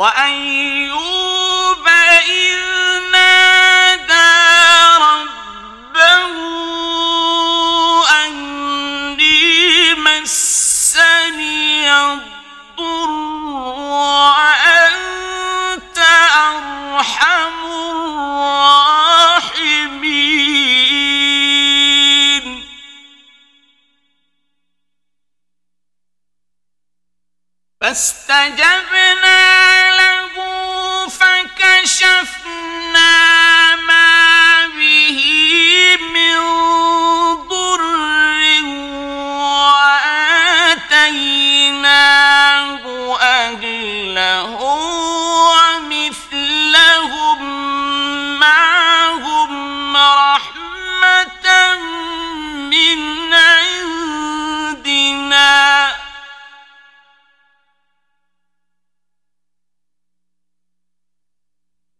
وأيوب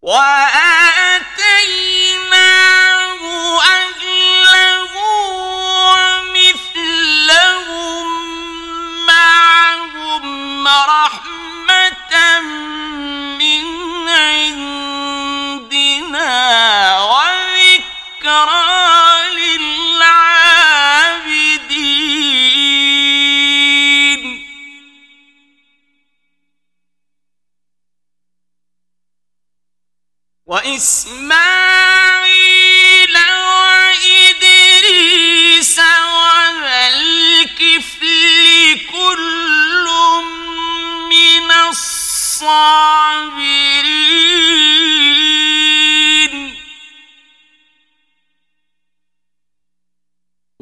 وآتيناه وإسماعيل وإدريس وذا الكفل كل من الصالحين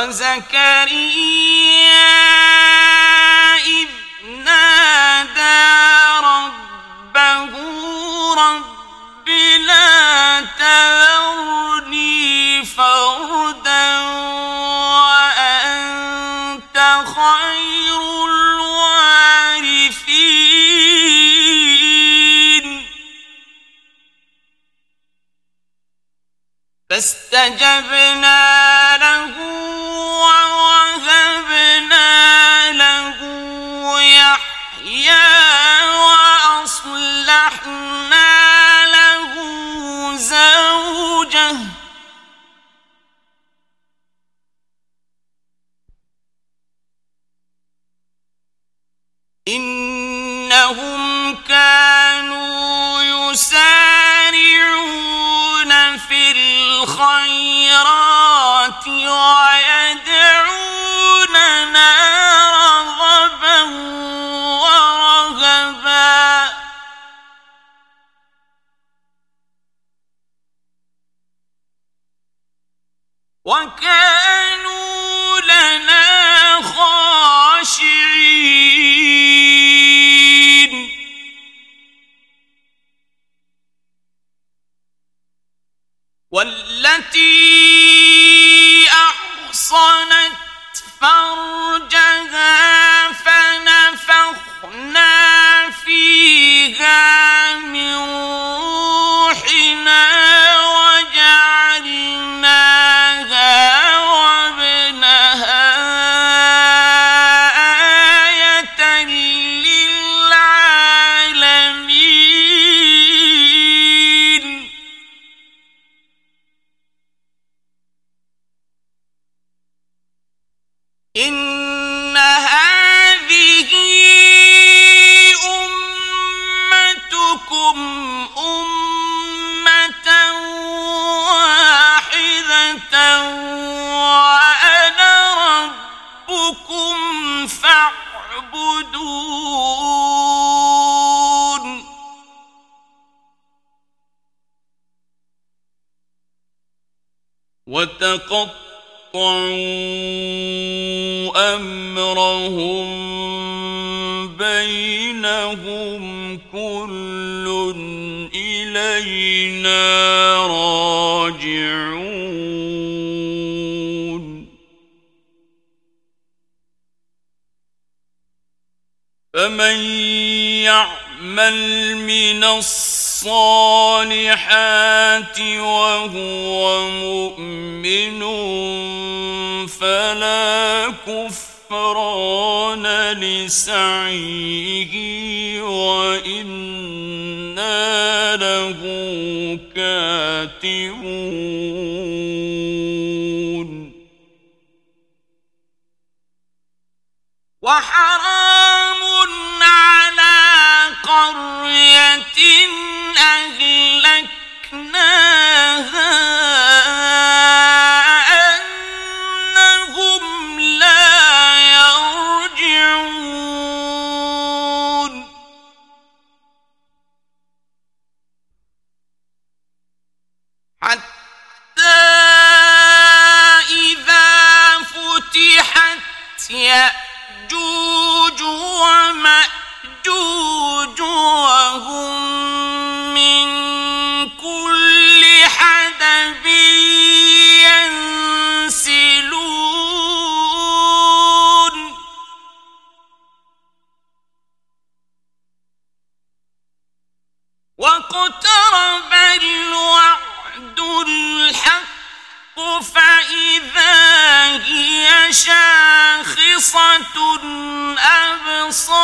وزكريا إذ نادى ربه رب لا تذرني فردا وأنت خير الوارثين. فاستجبنا لهم وتقطعوا أمرهم بينهم كل إلينا راجعون. فمن يعمل من الصالحات الصالحات وهو مؤمن فلا كفران لسعيه وإنا له كاتبون. وحرام على قرية فإذا هي شاخصة أبصار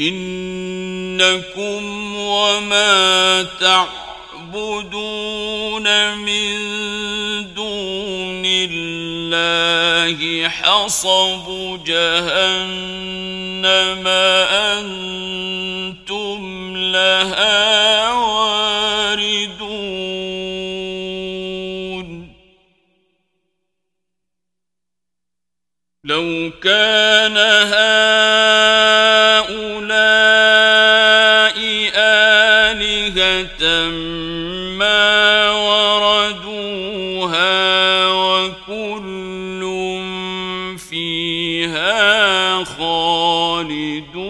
إنكم وما تعبدون من الله حصب جهنم أنتم لها واردون. لو كان هؤلاء فيها خالدون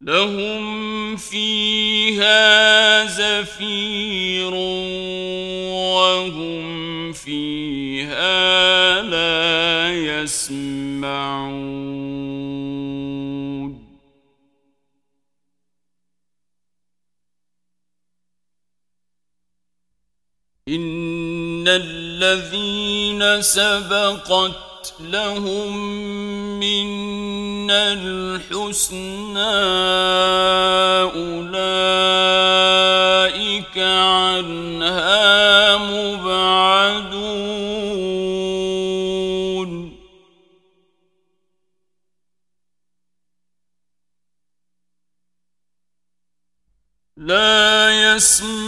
لهم فيها زفير وهم فيها لا يسمعون إن الذين سبقت لهم منا الحسنى أولئك عنها مبعدون لا يسمعون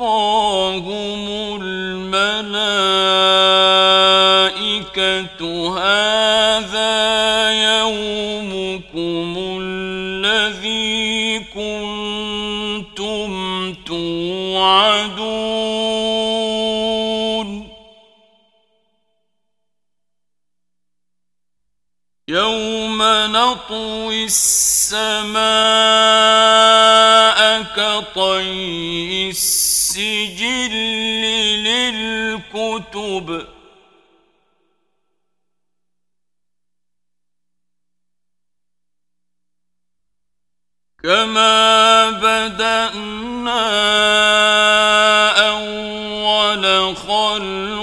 وتتلقاهم الملائكة هذا يومكم الذي كنتم توعدون يوم نطوي السماء كطي السماء السجل للكتب. كما بدأنا أول خلق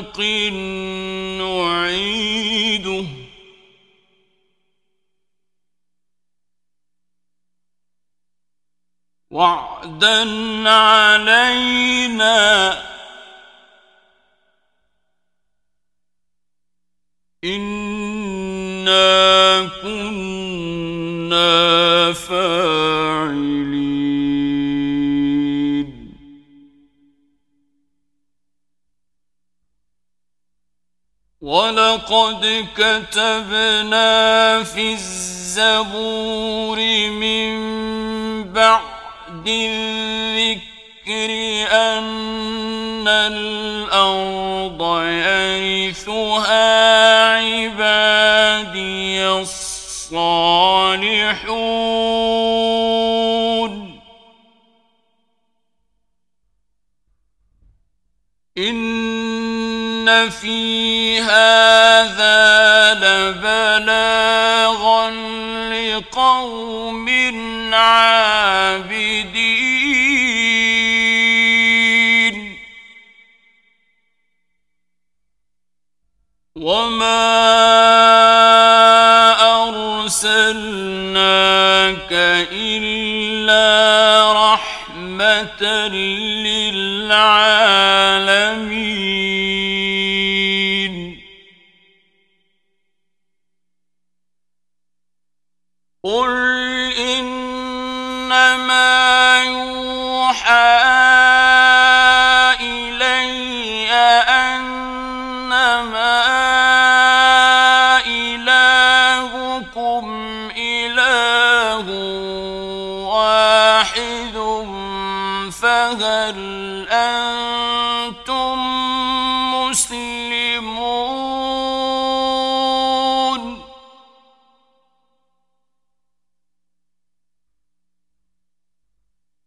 وعدا علينا إنا كنا فاعلين ولقد كتبنا في الزبور من بعد الذكر أن الأرض يرثها عبادي الصالحون. إن في هذا لبلاغا لقوم عابدين. وما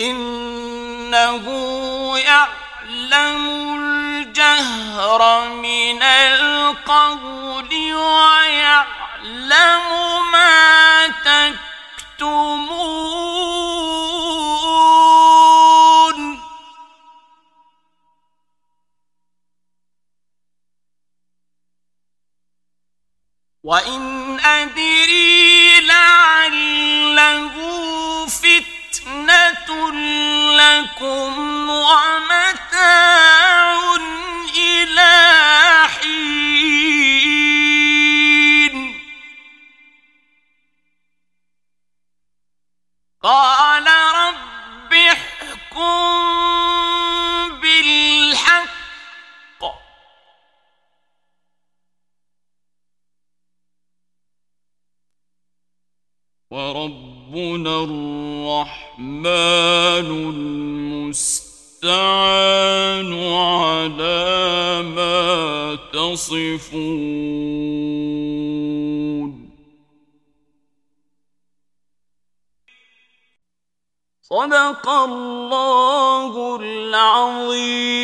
إنه يعلم الجهر من القول ويعلم ما تكتمون. وإن أدري لكم ومتاع إلى حين قال رب احكم بالحق ورب وربنا الرحمن المستعان على ما تصفون. صدق الله العظيم.